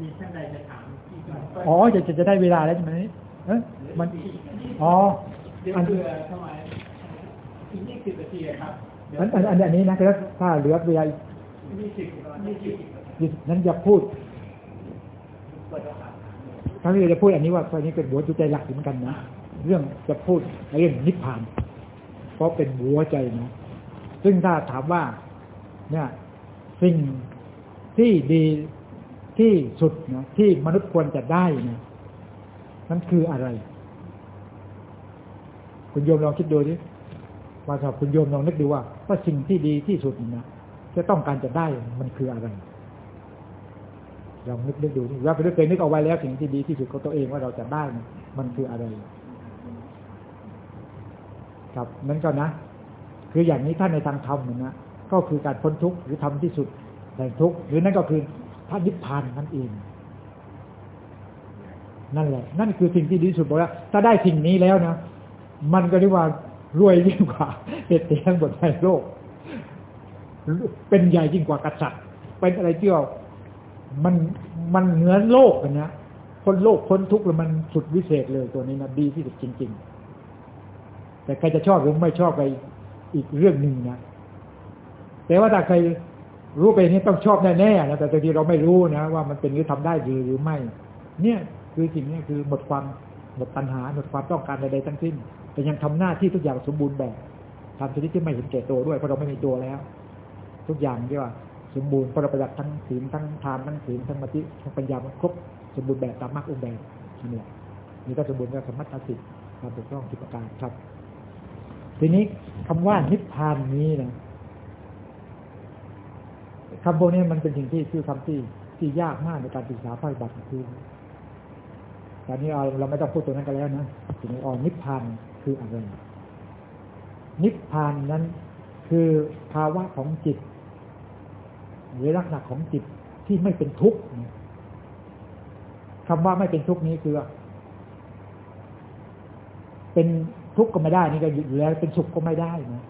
มีท่านใดจะถามที่ก่อนอ๋อจะจะจะได้เวลาแล้วใช่ไหมเอ๊ะมันอ๋อเดี๋ยวอันเผื่อทำไมอีกยี่สิบนาทีอะครับเดี๋ยวอันอันอันอันนี้นะคือถ้าเหลือเวลาอีกยี่สิบยี่สิบยี่สิบนั้นอย่าพูดเปิดโอกาสครั้งนี้จะพูดอันนี้ว่าอันนี้เป็นหัวใจหลักเหมือนกันนะเรื่องจะพูดเรื่องนิพพาน เพราะเป็นหัวใจนะซึ่งถ้าถามว่า เนี่ย สิ่งที่ดี ที่สุดนะที่มนุษย์ควรจะได้นะนั่นคืออะไร คุณโยมลองคิดดูดิว่าถ้าคุณโยมลองนึกดูว่าว่าสิ่งที่ดีที่สุดนะจะต้องการจะได้มันคืออะไรลองนึกนึกดูนี่ว่าไปเคยนึกเอาไว้แล้วสิ่งที่ดีที่สุดของตัวเองว่าเราจะได้นะมันคืออะไร ครับนั้นก็นะ คืออย่างนี้ท่านในทางธรรมนะก็คือการพ้นทุกข์หรือทำที่สุดแห่งทุกข์หรือนั่นก็คือ ระนิพพานนั่นเอง นั่นแหละ นั่นคือสิ่งที่ดีสุดบอกแล้วถ้าได้สิ่งนี้แล้วนะมันก็เรียกว่ารวยยิ่งกว่าเศรษฐีทั้งหมดในโลก เป็นใหญ่ยิ่งกว่ากษัตริย์ เป็นอะไรที่ว่ามันมันเหนือโลกนะพ้นโลกพ้นทุกข์แล้วมันสุดวิเศษเลยตัวนี้นะดีที่สุดจริง ๆ แต่ใครจะชอบหรือไม่ชอบไปอีกเรื่องหนึ่งนะแต่ว่าถ้าใคร รู้ไปนี้ต้องชอบแน่ๆนะแต่บางทีเราไม่รู้นะ ว่ามันเป็นหรือทำได้หรือหรือไม่ เนี่ยคือสิ่งนี้คือหมดความหมดปัญหาหมดความต้องการใดๆทั้งสิ้น แต่ยังทำหน้าที่ทุกอย่างสมบูรณ์แบบทำชนิดที่ไม่เห็นแก่ตัวด้วยเพราะเราไม่มีตัวแล้ว ทุกอย่างที่ว่าสมบูรณ์เพราะเราประดับทั้งศีลทั้งทานทั้งศีลทั้งมติทั้งปัญญามันครบสมบูรณ์แบบตามมรรคองค์แบบนั่นแหละนี่ก็สมบูรณ์กับสมมัติสิทธิ์ความถูกต้องที่ประการครับ ทีนี้คำว่านิพพานนี้นะ คำพวกนี้มันเป็นสิ่งที่ชื่อคำที่ที่ยากมากในการศึกษาภาคบัตรคือตอนนี้เราเราไม่ต้องพูดตรงนั้นกันแล้วนะทีนี้อ๋อนิพพานคืออะไร นิพพานนั้นคือภาวะของจิต หรือลักษณะของจิตที่ไม่เป็นทุกข์คำว่าไม่เป็นทุกข์นี้คือ เป็นทุกข์ก็ไม่ได้นี่ก็อยู่แล้วเป็นสุขก็ไม่ได้นะ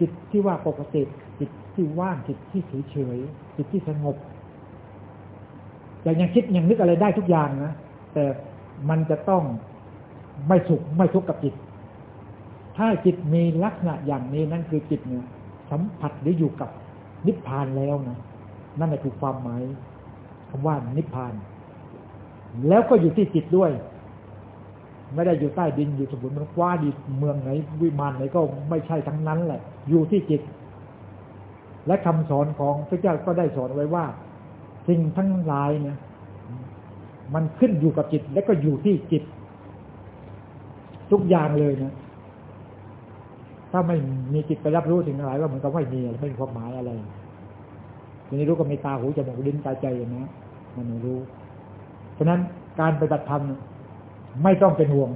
จิตที่ว่าปกติจิต ที่ว่างจิตที่เฉยเฉยจิตที่สงบอย่างยังคิดยังนึกอะไรได้ทุกอย่างนะแต่มันจะต้องไม่สุขไม่ทุกข์กับจิต ถ้าจิตมีลักษณะอย่างนี้นั่นคือจิตเนี่ย สัมผัสหรืออยู่กับนิพพานแล้วนะนั่นแหละคือความหมายคำว่านิพพาน แล้วก็อยู่ที่จิตด้วย ไม่ได้อยู่ใต้ดินอยู่สมบูรมันคว้าดีเมืองไหนวิมานไหนก็ไม่ใช่ทั้งนั้นแหละ อยู่ที่จิต และคำสอนของพระเจ้าก็ได้สอนไว้ว่าสิ่งทั้งหลายเนี่ยมันขึ้นอยู่กับจิต และก็อยู่ที่จิต ทุกอย่างเลยนะถ้าไม่มีจิตไปรับรู้สิ่งทั้งหลายว่าเหมือนกับไม่มีไม่มีความหมายอะไรทีนี้รู้ก็มีตาหูจมูกลิ้นกายใจอย่างนี้มันรู้ ฉะนั้นการปฏิบัติธรรมไม่ต้องเป็นห่วง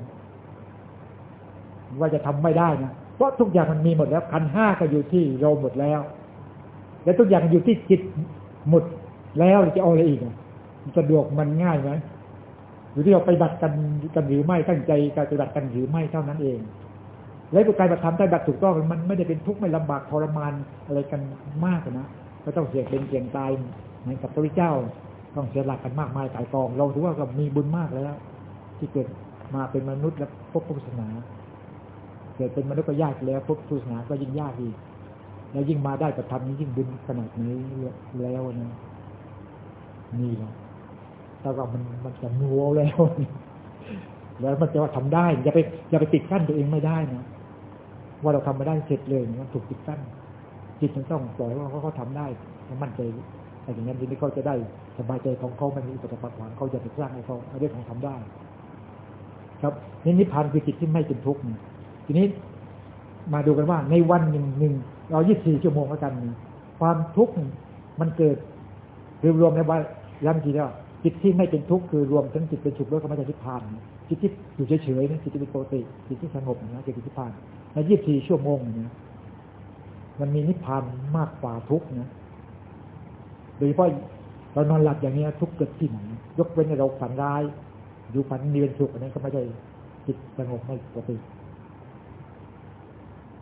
ว่าจะทำไม่ได้นะเพราะทุกอย่างมันมีหมดแล้วขันห้าก็อยู่ที่เราหมดแล้ว และทุกอย่างอยู่ที่จิตหมดแล้วจะเอาอะไรอีกสะดวกมันง่ายไหมอยู่ที่เราไปบัติกันกันหรือไม่ตั้งใจการปฏิบัติกันหรือไม่เท่านั้นเอง และการปฏิบัติธรรมได้บัตรถูกต้องมันไม่ได้เป็นทุกข์ไม่ลำบากทรมานอะไรกันมากนะไม่ต้องเสี่ยงเป็นเสี่ยงตายเหมือนกับพระพุทธเจ้า ต้องเสียหลักกันมากมายหลายกอง เราถือว่าก็มีบุญมากแล้ว ที่เกิดมาเป็นมนุษย์และพบพุทธศาสนาเกิดเป็นมนุษย์ก็ยากแล้วพบพุทธศาสนาก็ยิ่งยากอีก แล้วยิ่งมาได้ประทำนี้ยิ่งบุญขนาดนี้แล้วนะนี่แหละแต่ว่ามันมันจะงัวแล้วแล้วมันจะว่าทำได้อย่าไปอย่าไปติดกั้นตัวเองไม่ได้นะว่าเราทำไม่ได้เสร็จเลยมันถูกติดกั้นจิตมันต้องปล่อยว่าเขาเขาทำได้เขามั่นใจแต่อย่างนั้นทีนี้เขาจะได้สบายใจของเขาไม่มีอุปสรรคขวางเขาจะไปสร้างให้เขาเรื่องของทำได้ ครับนี่นิพพานคือจิตที่ไม่เป็นทุกข์ทีนี้มาดูกันว่าในวันหนึ่งหนึ่ง เรายี่สี่ชั่วโมงแล้วกัน ความทุกข์มันเกิดรวมๆในว่าย้ำทีแล้วจิตที่ไม่เป็นทุกข์คือรวมทั้งจิตเป็นสุขด้วยก็ไม่ใช่นิพพานจิตที่อยู่เฉยๆนะจิตที่เป็นปกติจิตที่สงบนะจิตที่นิพพานในยี่สี่ชั่วโมงเนะมันมีนิพพานมากกว่าทุกข์นะโดยเฉพาะเรานอนหลับอย่างนี้ทุกข์เกิดที่ไหนยกเว้นเราฝันร้ายอยู่ฝันมีเป็นสุขอันนั้นก็ไม่ใช่จิตสงบไม่ปกติ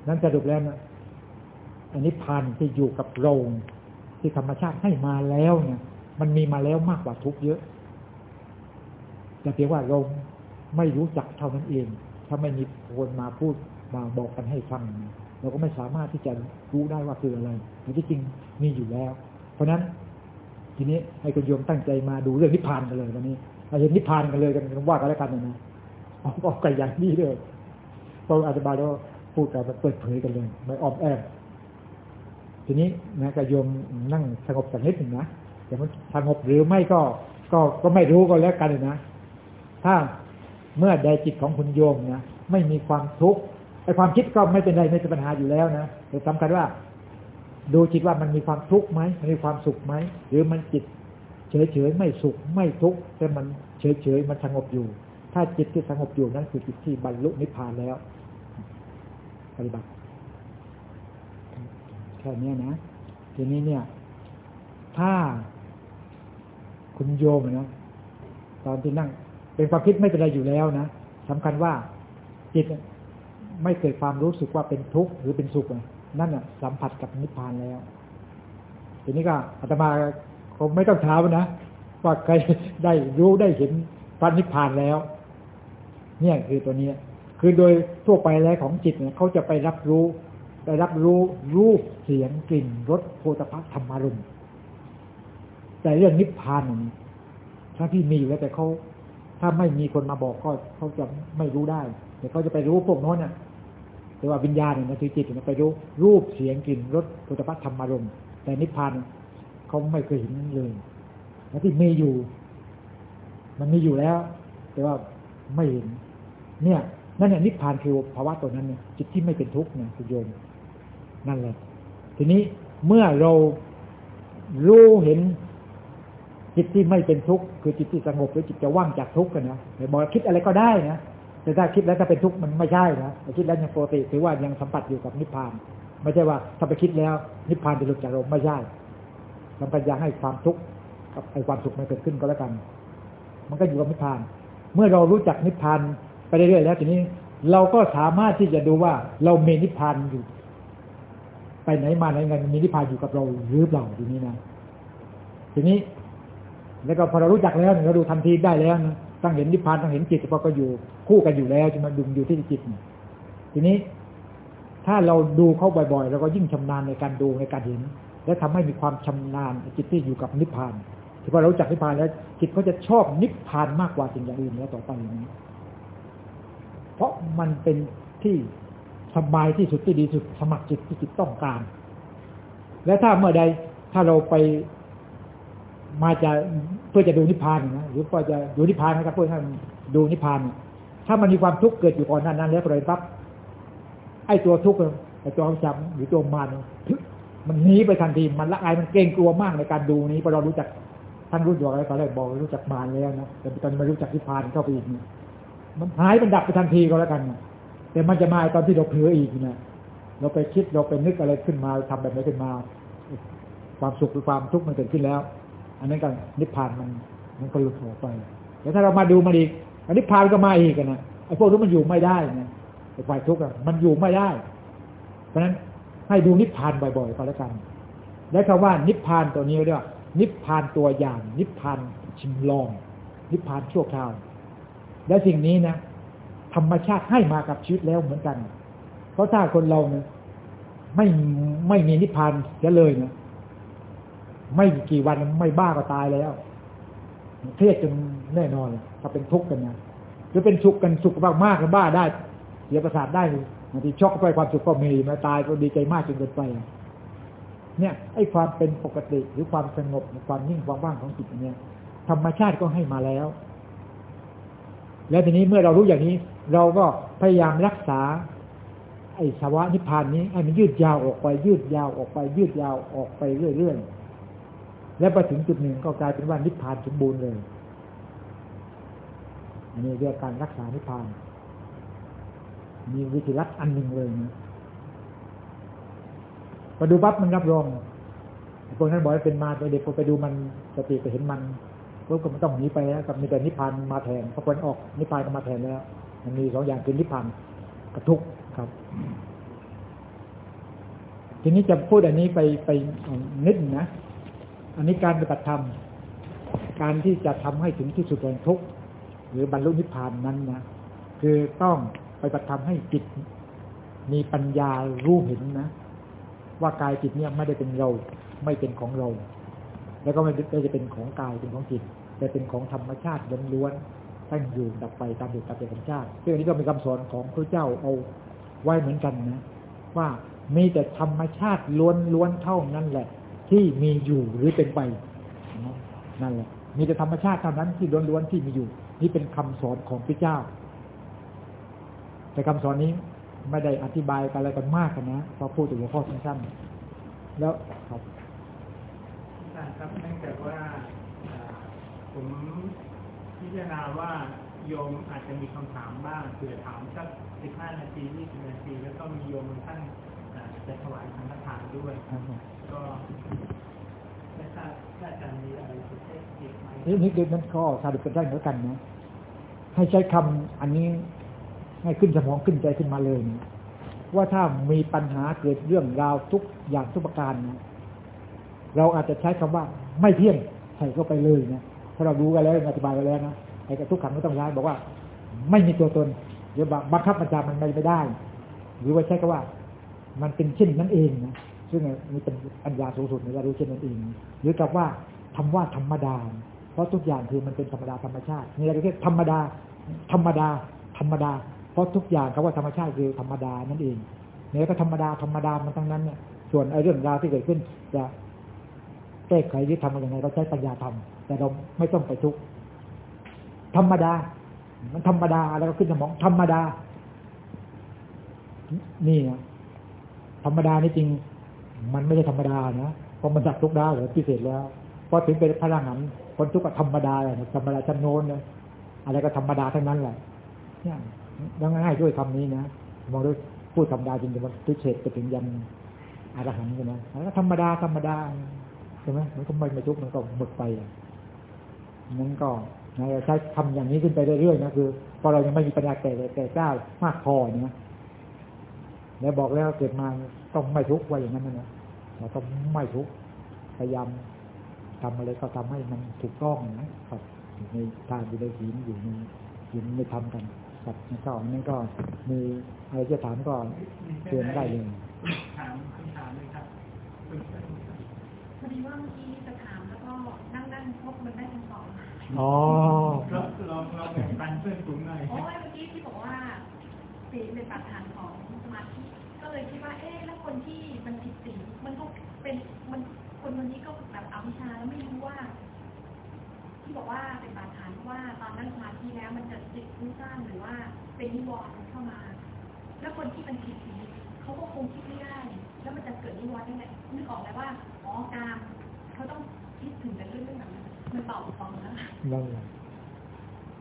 นั้นสรุปแล้วนะ นนี้พันที่อยู่กับโรงที่ธรรมชาติให้มาแล้วเนี่ย มันมีมาแล้วมากกว่าทุกเยอะแต่เพียงว่าเราไม่รู้จักเท่านั้นเอง ถ้าไม่มีคนมาพูดมาบอกกันให้ฟัง เราก็ไม่สามารถที่จะรู้ได้ว่าคืออะไรแต่ที่จริงมีอยู่แล้ว เพราะฉะนั้นทีนี้ให้คุณโยมตั้งใจมาดูเรื่องนิพพานกันเลยวันนี้เราเห็นนิพพานกันเลยกันว่ากันแล้วกันนะเอาเอากันอย่างนี้เลยเราอาจายแล้วพูดกันเปิดเผยกันเลย ไม่อ้อมแอม ทีนี้นะกโยมนั่งสงบสักนิดหนึ่งนะแต่มันสงบหรือไม่ก็ก็ก็ไม่รู้ก็แล้วกันนะถ้าเมื่อใดจิตของคุณโยมนะไม่มีความทุกข์ไอ้ความคิดก็ไม่เป็นไรไม่เป็นปัญหาอยู่แล้วนะแต่สำคัญว่า ดูจิตว่ามันมีความทุกข์ไหมมันมีความสุขไหมหรือมันจิต เฉยเฉยไม่สุขไม่ทุกข์แต่มันเฉยเฉยมันสงบอยู่ ถ้าจิตที่สงบอยู่นั่นคือจิตที่บรรลุนิพพานแล้วปฏิบัติ แค่เนี้ยนะ ทีนี้เนี่ย ถ้าคุณโยมนะตอนที่นั่ง เป็นความคิดไม่เป็นไรอยู่แล้วนะสำคัญว่าจิตไม่เกิดความรู้สึกว่าเป็นทุกข์หรือเป็นสุขอะนั่นอะ สัมผัสกับนิพพานแล้ว ทีนี้ก็อาตมาคงไม่ต้องถามนะว่าใครได้รู้ได้เห็นพระนิพพานแล้ว เนี่ยคือตัวนี้ คือโดยทั่วไปแล้วของจิตเนี่ยเขาจะไปรับรู้ ไปรับรู้รูปเสียงกลิ่นรสโผฏฐัพธรรมารมณ์แต่เรื่องนิพพานเนี่ยถ้าที่มีอยู่แล้วแต่เขาถ้าไม่มีคนมาบอกก็เขาจะไม่รู้ได้ แต่เขาจะไปรู้พวกโน้นน่ะ แต่ว่าวิญญาณเนี่ยนะจิตเนี่ยไปรู้รูปเสียงกลิ่นรสโผฏฐัพธรรมารมณ์แต่นิพพานเขาไม่เคยเห็นเลยและที่มีอยู่ มันมีอยู่แล้ว แต่ว่าไม่เห็น เนี่ยนั่นเนี่ยนิพพานคือภาวะตัวนั้นเนี่ยจิตที่ไม่เป็นทุกข์เนี่ยคุณโยม นั่นแหละ ทีนี้เมื่อเรารู้เห็นจิตที่ไม่เป็นทุกข์คือจิตที่สงบหรือจิตจะว่างจากทุกข์กันนะแต่บอกคิดอะไรก็ได้นะแต่ถ้าคิดแล้วถ้าเป็นทุกข์มันไม่ใช่นะคิดแล้วยังปกติถือว่ายังสัมผัสอยู่กับนิพพาน ไม่ใช่ว่าถ้าไปคิดแล้วนิพพานจะหลุดจากเราไม่ใช่สัมปัญญาให้ความทุกข์กับไอ้ความสุขมันเกิดขึ้นก็แล้วกัน มันก็อยู่กับนิพพาน เมื่อเรารู้จักนิพพานไปเรื่อยๆแล้วทีนี้ เราก็สามารถที่จะดูว่าเรามีนิพพานอยู่ ไปไหนมาไหนกันมีนิพพานอยู่กับเราหรือเปล่าทีนี้นะทีนี้ แล้วก็พอเรารู้จักแล้วเราดูทันทีได้แล้วนะตั้งเห็นนิพพานตั้งเห็นจิตพอก็อยู่คู่กันอยู่แล้วจะมาดุมอยู่ที่จิตทีนี้ ถ้าเราดูเข้าบ่อยๆเราก็ยิ่งชำนาญในการดูในการเห็น และทำให้มีความชำนาญจิตที่อยู่กับนิพพานถือว่าเรารู้จักนิพพานแล้ว จิตเขาจะชอบนิพพานมากกว่าสิ่งอย่างอื่นแล้วต่อไปอย่างนี้ เพราะมันเป็นที่ สบายที่สุดที่ดีสุดสมัครจิตที่จิตต้องการ และถ้าเมื่อใดถ้าเราไปมาจะเพื่อจะดูนิพพานนะหรือเพื่อจะดูนิพพานนะครับเพื่อให้ดูนิพพาน ถ้ามันมีความทุกข์เกิดอยู่ก่อนนั้นนั้นแล้วเลยปั๊บไอ้ตัวทุกข์ไอ้ตัวจำหรือตัวมารมันหนีไปทันทีมันละอายมันเกรงกลัวมากในการดูนี้พอเรารู้จักท่านรู้อยู่อะไรตอนแรกบอกรู้จักมารแล้วนะแต่ตอนมารู้จักนิพพานเข้าไปอีกมันหายมันดับไปทันทีก็แล้วกันนะ แต่มันจะมาตอนที่เราเผลออีกนะเราไปคิดเราไปนึกอะไรขึ้นมาทำแบบนี้ขึ้นมา ความสุขหรือความทุกข์มันเกิดขึ้นแล้ว อันนั้นก็นิพพานมันมันก็หลุดออกไปแต่ถ้าเรามาดูมันอีกอันนิพพานก็มาอีกนะไอ้พวกนี้มันอยู่ไม่ได้นะไอ้ฝ่ายทุกข์มันอยู่ไม่ได้ เพราะฉะนั้นให้ดูนิพพานบ่อยๆก็แล้วกัน และคำว่านิพพานตัวนี้เรียกว่านิพพานตัวอย่าง นิพพานชิมลอง นิพพานชั่วคราว และสิ่งนี้นะ ธรรมชาติให้มากับชีวิตแล้วเหมือนกัน เพราะถ้าคนเราเนี่ยไม่ไม่มีนิพพานเสียเลยนะไม่กี่วันไม่บ้าก็ตายแล้วเครียดจนแน่นอนถ้าเป็นทุกข์กันนะหรือเป็นสุขกันสุขมากมากก็บ้าได้เสียประสาทได้บางทีช็อกไปความสุขก็มีมาตายก็ดีใจมากจนเกินไป เนี่ยไอ้ความเป็นปกติหรือความสงบความนิ่งความว่างของจิตเนี่ย ธรรมชาติก็ให้มาแล้ว แล้วทีนี้เมื่อเรารู้อย่างนี้ เราก็พยายามรักษา ไอ้สภาวะนิพพานนี้ให้มันยืดยาวออกไป ยืดยาวออกไป ยืดยาวออกไปเรื่อยๆและไปถึงจุดหนึ่งก็กลายเป็นว่านิพพานสมบูรณ์เลยอันนี้เรียกการรักษานิพพาน มีวิธีรักอันหนึ่งเลยนะพอดูปั๊บมันรับรองพวกนั้นบอกว่าเป็นมาตัวเด็กพอไปดูมันสติไปเห็นมันปุ๊บก็มันต้องหนีไปแล้วกับมีแต่นิพพานมาแทนพอคนออกนิพพานก็มาแทนแล้ว มันมีสองอย่างคือนิพพานกับทุกข์ครับ ทีนี้จะพูดอันนี้ไปไปนิดนะ อันนี้การปฏิบัติธรรม การที่จะทำให้ถึงที่สุดแห่งทุกข์หรือบรรลุนิพพานนั้นนะคือต้องไปปฏิธระทำให้จิตมีปัญญารู้เห็นนะ ว่ากายจิตเนี่ยไม่ได้เป็นเรา ไม่เป็นของเรา แล้วก็ไม่ได้จะเป็นของกายเป็นของจิต แต่เป็นของธรรมชาติล้วนๆ ตั้งอยู่ดับไปตามเหตุตามธรรมชาติซึ่งอันนี้ก็เป็นคำสอนของพระเจ้าเอาไว้เหมือนกันนะ ว่ามีแต่ธรรมชาติล้วนๆเท่านั้นแหละ ที่มีอยู่หรือเป็นไปนั่นแหละ มีแต่ธรรมชาติเท่านั้นที่ล้วนๆที่มีอยู่ นี่เป็นคำสอนของพระเจ้า แต่คำสอนนี้ไม่ได้อธิบายอะไรกันมากกันนะเพราะพูดถึงหัวข้อสั้นๆแล้วครับอาจารย์ครับเนื่องจากว่าผม จารณาว่าโยมอาจจะมีคำถามบ้างเผื่อถามสักสิบห้านาทียี่สิบนาที แล้วก็มีโยมบางท่านอ่าจะถวายสังฆทานด้วย ก็ไม่ทราบถ้าอาจารย์มีอะไรจะแจ้งอีกไหมนี่นี่คือนั้นก็สารุปกันได้เหมือนกันนะให้ใช้คำอันนี้ให้ขึ้นสมองขึ้นใจขึ้นมาเลยนะว่าถ้ามีปัญหาเกิดเรื่องราวทุกอย่างทุกประการนะเราอาจจะใช้คำว่าไม่เที่ยงใส่เข้าไปเลยนะเพราะเรารู้กันแล้วอธิบายกันแล้วนะไอ้กับทุกขังก็ต้องย้ายบอกว่า ไม่มีตัวตนหรือบังคับบัญชามันไม่ได้ หรือว่าใช้คำว่า มันเป็นเช่นนั้นเองนะซึ่งนี่เป็นปัญญาสูงสุดในการรู้เช่นนั้นเอง หรือกับว่าทำว่าธรรมดา เพราะทุกอย่างคือมันเป็นธรรมดาธรรมชาตินี่เราเรียกธรรมดา ธรรมดา ธรรมดา เพราะทุกอย่างคำว่าธรรมชาติคือธรรมดานั่นเองเนี่ยก็ธรรมดาธรรมดามันทั้งนั้นเนี่ยส่วนไอ้เรื่องราวที่เกิดขึ้นจะ ก้ไขหรือทำอะไรยังไงเราใช้ปัญญาทำแต่เราไม่ต้องไปทุกข์ธรรมดา มันธรรมดาแล้วก็ขึ้นสมองธรรมดา นี่นะธรรมดานี่จริง มันไม่ใช่ธรรมดานะเพราะมันดับทุกข์ได้หรือพิเศษแล้วพอถึงเป็นพลังหันต์คนทุกข์ก็ธรรมดาเลยธรรมดาชั้นโน้นเลยอะไรก็ธรรมดาทั้งนั้นแหละเนี่ยง่ายด้วยคำนี้นะมองด้วยพูดธรรมดาจริงๆมันตุเฉดไปถึงยันอรหันต์กันนะแล้วธรรมดาธรรมดา ใช่ไหมมันก็ไม่ไม่ทุกข์มันก็หมดไปอะนั้นก็นะใช้ทำอย่างนี้ขึ้นไปเรื่อยๆนะคือพอเรายังไม่มีปัญญาแก่แก่กล้ามากพอเนี่ยแล้วบอกแล้วเกิดมาต้องไม่ทุกข์ไว้อย่างนั้นนะเราต้องไม่ทุกข์พยายามทำอะไรก็ทำให้มันถูกต้องนะครับอยู่ในทานอยู่ในศีลอยู่ในศีลไม่ทำกันครับนั่นก็นั่นก็มีอะไรจะถามก็เตือนได้เลยถามคำถามเลยครับ ดีว่าเมื่อกี้จะถามแล้วก็นั่งนั่งพบมันได้คำตอบมาอ๋อลองลองลองแบ่งปันเพื่อนกลุ่มหน่อยโอ้ยเมื่อกี้ที่บอกว่าสีเป็นปัจฐานของสมาธิก็เลยคิดว่าเอ๊ะแล้วคนที่มันผิดสีมันก็เป็นมันคนคนนี้ก็แบบอวิชชาแล้วไม่รู้ว่า ที่บอกว่าเป็นปัจฐานเพราะว่าตอนนั่งสมาธิแล้วมันจะจิตฟุ้งซ่านหรือว่าเป็นนิวรณ์เข้ามา แล้วคนที่มันผิดสี เขาก็คงคิดไม่ได้ แล้วมันจะเกิดนิวรณ์ได้ไงนึกออกไหมว่าอ๋อกามเขาต้องคิดถึงแต่เรื่องแบบนั้นมันตอบฟังแล้วนั่นแหละ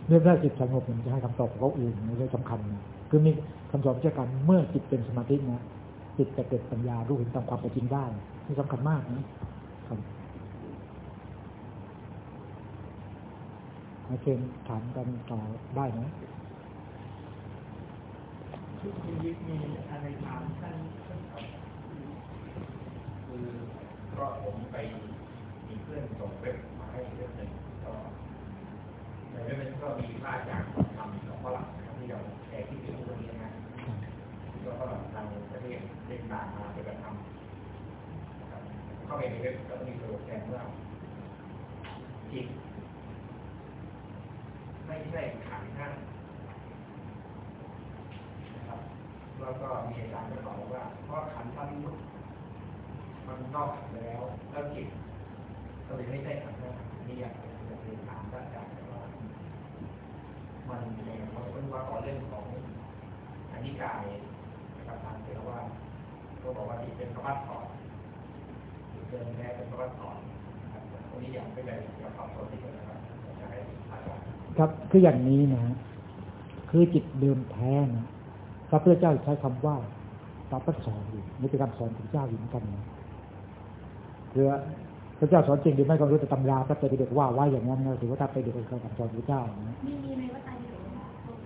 เรื่องแรกจิตสงบมันจะให้คำตอบของเขาเองไม่ใช่สำคัญนะคือมีคำตอบเช่นกันเมื่อจิตเป็นสมาธินะจิตจะเกิดปัญญารู้เห็นตามความเป็นจริงได้นี่สำคัญมากนะครับให้เชิญถามกันต่อได้ไหม คุณยิปมีอะไรถามท่านท่านครับคือก็ผมไปมีเพื่อนส่งเว็บมาให้เว็บหนึ่งก็ในเว็บนั้นก็มีพระอาจารย์ทำของฝรั่งนะครับที่เราแชร์ที่เป็นทุกวันนี้นะที่ก็ฝรั่งทางประเทศเล่นต่ามมาเป็นการทำเข้าไปในเว็บก็มีโปรแกรมว่าจิตไม่ใช่ขันธ์ห้านะครับแล้วก็มีอาจารย์ก็บอกว่าเพราะขันธ์ทั้งมุด มันนอกขันไปแล้ว แล้วจิตก็เลยไม่ใช่ขันธ์นะนี่อยากจะเรียนถามพระอาจารย์ว่า มันยังไงเพราะเป็นว่าขอเรื่องของอนิกายนะครับทางเทรวาส ก็บอกว่าที่เป็นพระวัตถอนหรือเดินแท้เป็นพระวัตถอนนะครับวันนี้อยากไปเลยอยากขอบคุณที่กันนะครับอยากจะให้อาจารย์ครับคืออย่างนี้นะ คือจิตเดิมแท้นะพระพุทธเจ้าใช้คำว่าตาปัสสอนอยู่นี่เป็นคำสอนของเจ้าอยู่เหมือนกันนะคือพระเจ้าสอนจริงหรือไม่ก็ไม่รู้แต่ตำราพระไตรปิฎกว่าไว้อย่างนั้นนะถือว่าถ้าไปดูคำสอนของพระเจ้านะมีมีในวัตถุดิบ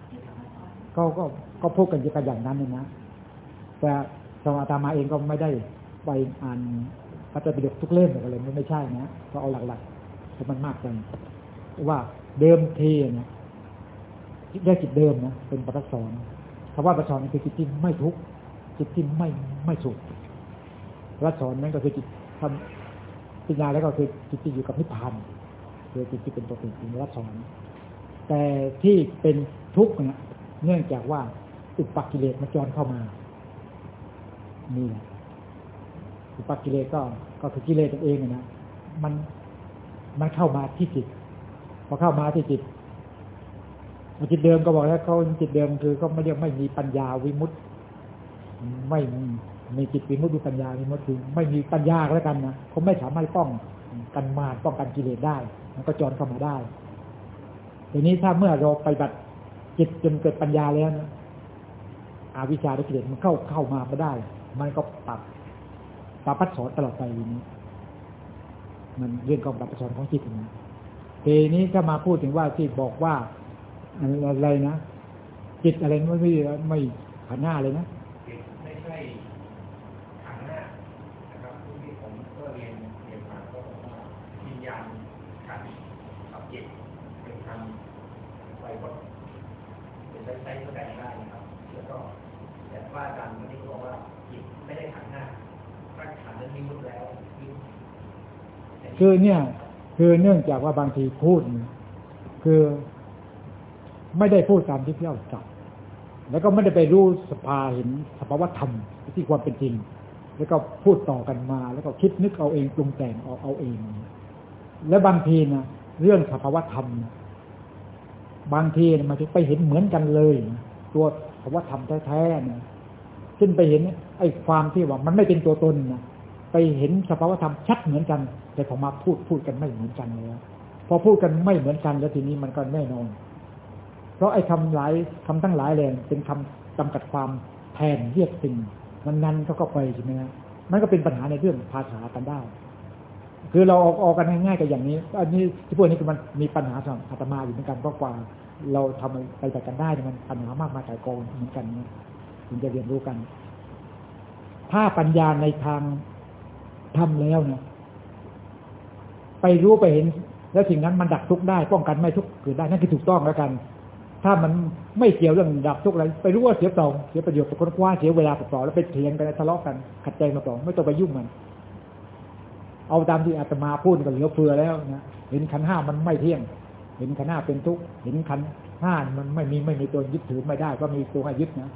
ที่เขาสอนก็ก็ก็พูดกันกันอย่างนั้นเลยนะแต่ สมาตามาเองก็ไม่ได้ไปอ่านพระไตรปิฎกทุกเล่มอะไรไม่ไม่ใช่นะก็เอาหลักๆเพราะมันมากไปว่าเดิมทีนะได้จิตเดิมนะเป็นปัจสอนคำว่าปัจสอนนี่คือจิตที่ไม่ทุกข์จิตที่ไม่ไม่สุขรัสอนนั่นก็คือจิตทำปัญญาแล้วก็คือจิตที่อยู่กับนิพพานคือจิตที่เป็นตัวเป็นจริงรัสอนแต่ที่เป็นทุกข์นะเนื่องจากว่าอุปกิเลสมันจรเข้ามา นี่แหละอุปกิเลสก็ก็คือกิเลสตัวเองนะมันมันเข้ามาที่จิตพอเข้ามาที่จิตจิตเดิมก็บอกแล้วเขาจิตเดิมคือก็ไม่เรียกไม่มีปัญญาวิมุตติไม่มีจิตวิมุตติปัญญาวิมุตติคือไม่มีปัญญาแล้วกันนะเขาไม่สามารถป้องกันมาป้องกันกิเลสได้ มันก็จรเข้ามาได้ทีนี้ถ้าเมื่อเราไปบัตจิตจนเกิดปัญญาแล้วนะอาวิชชาและกิเลสมันเข้าเข้ามาไม่ได้ มันก็ปรับปรับพัดสอนตลอดไปนี้ มันเรื่องของปรับพัดสอนของจิตนะทีนี้ถ้ามาพูดถึงว่าที่บอกว่าอะไรนะจิตอะไรไม่ไม่ไม่ขันหน้าเลยนะจิตไม่ใช่ขันหน้านะครับที่ผมก็เรียนเรียนมาก็บอกว่าวิญญาณขันกับจิตเป็นคำไปบทเป็นใช้ใช้แสดงได้นะครับแล้วก็แต่ว่าอาจารย์วันนี้บอกว่า จิตไม่ได้ขันหน้าถ้าขันนั้นมีมุดแล้ว คือเนี่ย คือเนื่องจากว่าบางทีพูด คือไม่ได้พูดตามที่พี่เอาจับแล้วก็ไม่ได้ไปรู้สภาเห็นสภาวธรรมที่ความเป็นจริง แล้วก็พูดต่อกันมา แล้วก็คิดนึกเอาเองปรุงแต่งเอาเอาเอง แล้วบางทีนะเรื่องสภาวธรรมนะบางทีนะมันจะไปเห็นเหมือนกันเลย ตัวสภาวธรรมแท้ๆนะซึ่งไปเห็น ไอ้ความที่ว่ามันไม่เป็นตัวตนนะไปเห็นสภาวธรรมชัดเหมือนกัน แต่พอมาพูดพูดกันไม่เหมือนกันแล้วพอพูดกันไม่เหมือนกันแล้วทีนี้มันก็แน่นอน เพราะไอ้คำหลายคำทั้งหลายแหล่เป็นคำจำกัดความแทนเรียกสิ่งนั้นๆก็ก็ไปใช่ไหมฮะมันก็เป็นปัญหาในเรื่องภาษากันได้ คือเราออกออกกันง่ายๆกับอย่างนี้ อันนี้ที่พวกนี้คือมันมีปัญหาสำหรับอาตมาอยู่เหมือนกันเพราะกว่าเราทำไปจัดกันได้มันปัญหามากมายหลายกองเหมือนกันเนี่ยถึงจะเรียนรู้กัน ถ้าปัญญาในทางทำแล้วเนี่ยไปรู้ไปเห็น แล้วสิ่งนั้นมันดับทุกข์ได้ป้องกันไม่ทุกข์เกิดได้นั่นคือถูกต้องแล้วกัน ถ้ามันไม่เกี่ยวเรื่องดับทุกข์อะไรไปรู้ว่าเสียเปล่าเสียประโยชน์กับคนกว้าเสียเวลาเปล่าแล้วไปเถียงกันทะเลาะกันขัดใจมาเปล่าไม่ต้องไปยุ่งมัน เอาตามที่อาตมาพูดก็เหลือเฟือแล้วนะเห็นขันห้ามันไม่เที่ยง เห็นขันห้าเป็นทุกข์เห็นขันห้ามันไม่มีไม่มีตัวยึดถือไม่ได้ ก็มีตัวให้ยึดนะ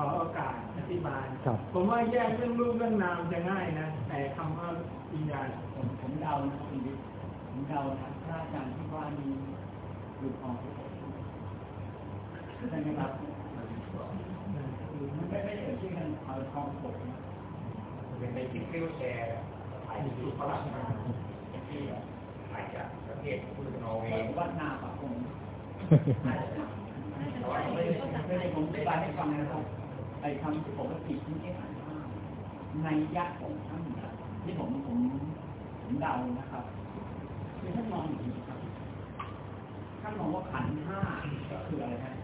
ขอโอกาสอธิบาย ครับผมว่าแยกเรื่องรูปเรื่องนามจะง่ายนะ แต่คำว่าวิญญาณผมผมเดานะครับคุณวิทย์ผมเดานะพระอาจารย์ที่ว่ามีหลุดออกใช่ไหมครับมันไม่ไม่ได้เอ่ยชื่อกันเอาทองปกนะเป็นในคลิปที่เราแชร์ถ่ายที่ฝรั่งมาที่ถ่ายจากประเทศพูดนอร์เวเอ่อย์วัดนาปะผมน่าจะแต่ว่าใช่ไม่ได้ก็จะไม่ได้ผมอธิบายให้ฟังนะครับ ไอ้คำที่ผมผิดที่ไม่อ่านว่าในยักษ์ของท่านที่ผมผมผมเดานะครับคือท่านมองอย่างนี้ครับท่านมองว่าขันห้าก็คืออะไรนะ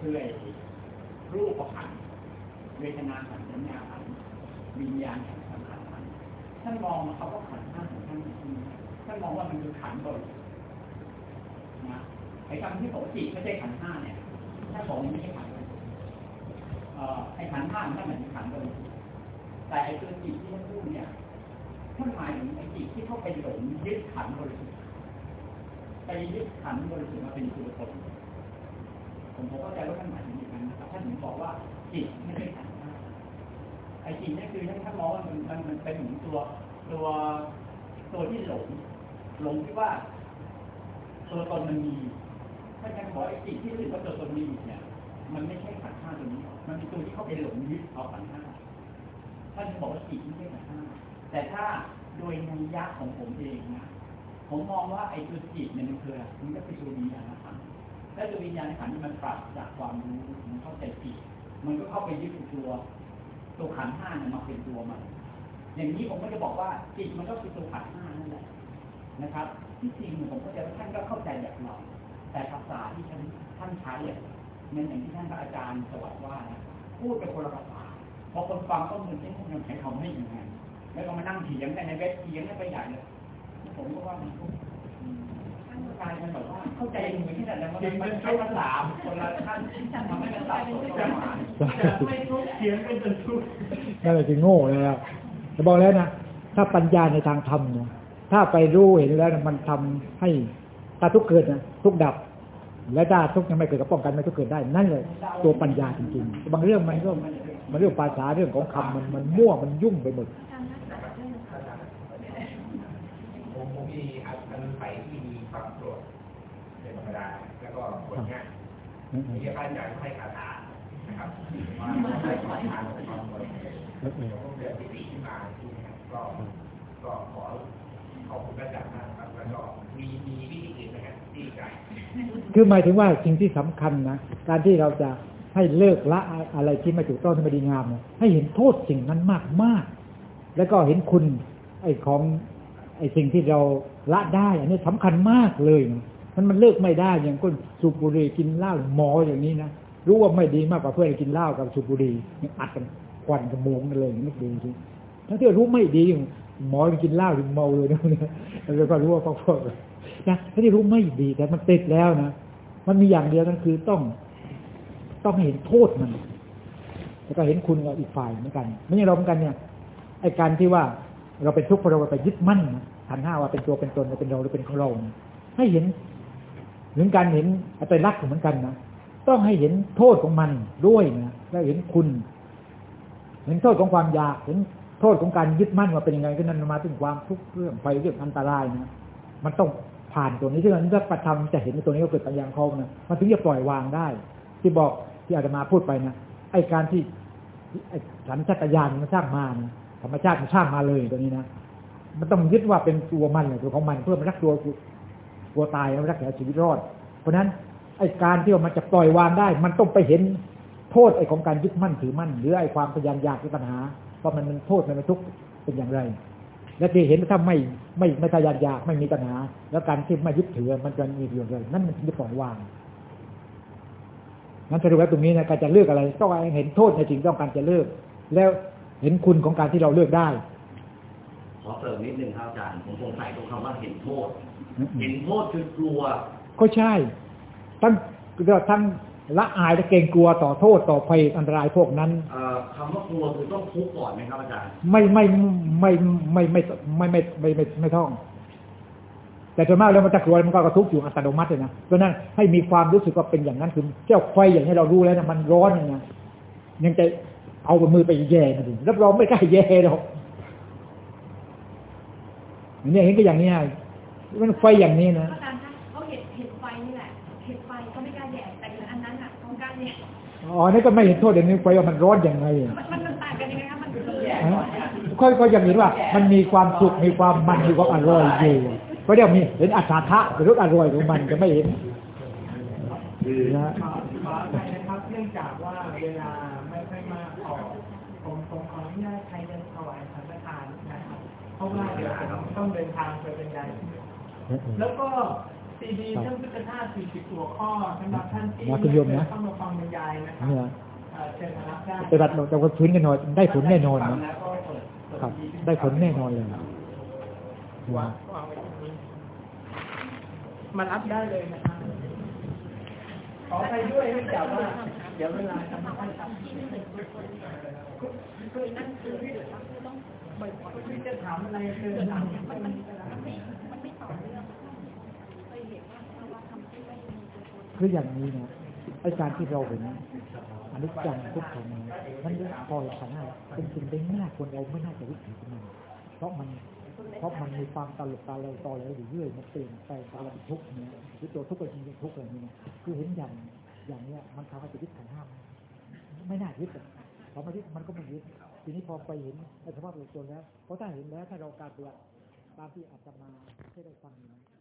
คือไอ้รูปขันเวทนาขันสัญญาขันวิญญาณขันสังขารขันท่านมองเขาว่าขันห้าของท่านคือท่านมองว่ามันคือขันบริสุทธิ์นะไอ้คำที่บอกว่าจิตไม่ใช่ขันห้าเนี่ยถ้าบอกว่าไม่ใช่ขันธ์บริสุทธิ์เอ่อ ไอ้ขันห้ามันก็เหมือนขันธ์บริสุทธิ์แต่ไอ้ตัวจิตที่ท่านพูดเนี่ยท่านหมายถึงไอ้จิตที่เข้าไปหลงยึดขันบริสุทธิ์ไปยึดขันบริสุทธิ์มาเป็นตัวตนผมเข้าใจว่าท่านหมายถึงอย่างนั้นนะครับท่านถึงบอกว่าจิตไม่ใช่ขันห้าไอ้จิตนี่คือท่านท่านมองว่ามันมันมันเป็นเหมือนตัวตัวตัวที่หลงหลงที่ว่าตัวตนมันมีถ้าท่านบอกไอ้จิตที่รู้สึกว่าตัวตนมีอยู่เนี่ย มันไม่ใช่ขันห้าตัวนี้ มันเป็นตัวที่เขาไปหลงยึดเอาขันห้าท่านถึงบอกว่าจิตไม่ใช่ขันห้าแต่ถ้าโดยนัยยะของผมเองนะผมมองว่าไอ้ตัวจิตเนี่ยมันคืออะมันก็คือตัววิญญาณขันและตัววิญญาณขันธ์ที่มันปราศจากความรู้มันเข้าใจผิดมันก็เข้าไปยึดตัว ตัวขันห้าเนี่ยมาเป็นตัวมัน อย่างนี้ผมก็จะบอกว่าจิตมันก็คือตัวขันห้านั่นแหละนะครับ ที่จริงผมก็จะท่านก็เข้าใจแบบเราแต่ภาษาที่ท่านท่านใช้ เนี่ยอย่างที่ท่านพระอาจารย์สวัสดิ์ว่านะพูดเป็นคนละภาษาพอคนฟังก็มึนเอ๊ะมันใช้คำไม่ยังไงแล้วก็มานั่งเถียงกันในเว็บเถียงกันไปใหญ่เลยผมก็ว่ามันเข้าใจเหมือนกันแต่ว่ามันใช้ภาษาคนละท่านทำให้มันสับสนจะไม่ทุกเขียนเป็นจนทุกนั่นแหละคือโง่เลยอะจะบอกแล้วนะถ้าปัญญาในทางธรรมเนี่ยถ้าไปรู้เห็นแล้วมันทำให้ตาทุกเกิดนะทุกดับ และถ้าทุกข์ยังไม่เกิดก็ป้องกันไม่ทุกข์เกิดได้นั่นเลย ตัวปัญญาจริงๆ บางเรื่องมันก็มันเรื่องภาษาเรื่องของคำมันมันมั่วมันยุ่งไปหมดการรักษาเรื่องผมผมมีอันอันไปที่มีความโกรธเป็นธรรมดาแล้วก็กดง่ายมีพระอาจารย์ให้คาถานะครับว่าให้คาถาของความโกรธผมเดือนที่สี่ที่มาที่นะครับก็ก็ขอขอบคุณพระอาจารย์มากครับแล้วก็มีมีวิธีอื่นนะ คือหมายถึงว่าสิ่งที่สำคัญนะการที่เราจะให้เลิกละอะไรที่ไม่ถูกต้องที่ไม่ดีงามนะให้เห็นโทษสิ่งนั้นมากมากแล้วก็เห็นคุณไอ้ของไอ้สิ่งที่เราละได้ อันนี้สำคัญมากเลยนะมันมันเลิกไม่ได้อย่างคนสูบบุหรี่กินเหล้าหมออย่างนี้นะรู้ว่าไม่ดีมากกว่าเพื่อนกินเหล้ากับสูบบุหรี่อัดกันควันกระโมงกันเลยนึกดูสิทั้งที่รู้ไม่ดีหมอกินเหล้าถึงเมาเลยนะเนี่ยแล้วก็รู้ว่าพวกพวก นะทั้งที่รู้ไม่ดีแต่มันติดแล้วนะมันมีอย่างเดียวนั่นคือต้อง ต้องเห็นโทษมัน แล้วก็เห็นคุณกับอีกฝ่ายเหมือนกัน ไม่ใช่เราเหมือนกันเนี่ยไอ้การที่ว่าเราเป็นทุกข์เพราะเราไปยึดมั่นนะขันห้าว่าเป็นตัวเป็นตนเป็นเราหรือเป็นของเราให้เห็นเหมือนการเห็นอัตลักษณ์เหมือนกันนะต้องให้เห็นโทษของมันด้วยนะแล้วเห็นคุณ เห็นโทษของความอยากเห็นโทษของการยึดมั่นว่าเป็นยังไงก็นั่นมาถึงความทุกข์เรื่องไฟเรื่องอันตรายนะมันต้อง ผ่านตัวนี้ที่เราถ้าประทำจะเห็นในตัวนี้ก็เกิดปัญญาเขานะมันถึงจะปล่อยวางได้ ที่บอกที่อาจจะมาพูดไปนะไอ้การที่ไอ้สัญชาตญาณมันสร้างมานะธรรมชาติมันสร้างมาเลยตัวนี้นะมันต้องยึดว่าเป็นตัวมันเลยตัวของมันเพื่อมันรักตัวตัวตายแล้วรักษาชีวิตรอด เพราะฉะนั้นไอ้การที่ว่ามันจะปล่อยวางได้ มันต้องไปเห็นโทษไอ้ของการยึดมั่นถือมั่นหรือไอ้ความพยายามอยากที่ปัญหาว่ามันมันโทษมันเป็นทุกข์เป็นอย่างไร และที่เห็นถ้าไม่ไม่ไม่ทะยานอยากไม่มีปัญหา แล้วการที่ไม่ยึดถือมันจะมีประโยชน์เลยนั่นมันถึงจะปล่อยวางงั้นสรุปแล้วตรงนี้นะการจะเลือกอะไรต้องเห็นโทษในสิ่งที่ต้องการจะเลิกแล้วเห็นคุณของการที่เราเลือกได้ขอเสริมนิดนึงครับอาจารย์ผมสงสัยตรงคำว่าเห็นโทษ เห็นโทษคือกลัว ก็ใช่ ทั้งทั้ง ละอายและเกรงกลัวต่อโทษต่อภัยอันตรายพวกนั้นเอ่อคำว่ากลัวคือต้องทุกข์ก่อนไหมครับอาจารย์ไม่ไม่ไม่ไม่ไม่ไม่ไม่ไม่ไม่ไม่ท่อง แต่ส่วนมากแล้วมันจะกลัวมันก็กระทุกข์อยู่อัตโนมัติเลยนะเพราะฉะนั้นให้มีความรู้สึกว่าเป็นอย่างนั้นคือเจ้าไฟอย่างนี้เรารู้แล้วนะมันร้อนเนี่ยนะยังจะเอามือไปแย่มันดิรับรองไม่กล้าแย่หรอกเนี่ยเห็นก็อย่างนี้นะมันไฟอย่างนี้นะอาจารย์ อ๋อนี่ก็ไม่เห็นโทษอย่างนี้ไฟว่ามันร้อนอย่างไงมันมันมันต่างกันยังไงคะมันคือค่อยก็ยังเห็นว่า มันมีความสุขมีความมันมีความอร่อยอยู่ก็เดี๋ยวมีเห็นอัศทะหรือรสอร่อยของมันจะไม่เห็นคือนะขอขออภัยนะครับเนื่องจากว่าเวลาไม่ค่อยมากขอผมผมขออนุญาตใช้เดินถวายสังฆทานนะครับเพราะว่าเดี๋ยวผมต้องเดินทางไปเป็นยายแล้วก็ ซีดีเรื่องพุทธทาส40หัวข้อสำหรับท่านที่มาคุณโยมนะเข้ามาฟังบรรยายนะครับเนี่ยเอ่อเชิญมารับได้ปฏิบัติเราจะพื้นแน่นอนได้ผลแน่นอนนะแล้วก็เปิดเปิดครับ CD ได้ผลแน่นอนเลยวางวางไว้ตรงนี้มารับได้เลยนะครับขอไปด้วยเนื่องจากว่าเดี๋ยวเวลาจะไม่ค่อยตัดคุณจะถามอะไรเชิญถามมันมัน คืออย่างนี้นะไอ้การที่เราเห็นอนิจจังทุกขังนะมันพอขันธ์ห้าเป็นสิ่งที่น่าควรเราไม่น่าจะวิถีกับมันเพราะมันเพราะมันมีความตลกตาเราต่อแล้วอยู่เรื่อยมันเปลี่ยนไปตามทุกเนี่ยคือตัวทุกข์ก็จริงทุกข์อะไรนี่นะคือเห็นอย่างอย่างเนี้ยมันทำให้จะยึดขันธ์ห้าไม่น่ายึดอะพอมายึดมันก็ไม่ยึดทีนี้พอไปเห็นในสภาพตัวตนแล้วเพราะถ้าเห็นแล้วถ้าเราการเปลี่ยนตามที่อาจจะมาให้ได้ฟังนะ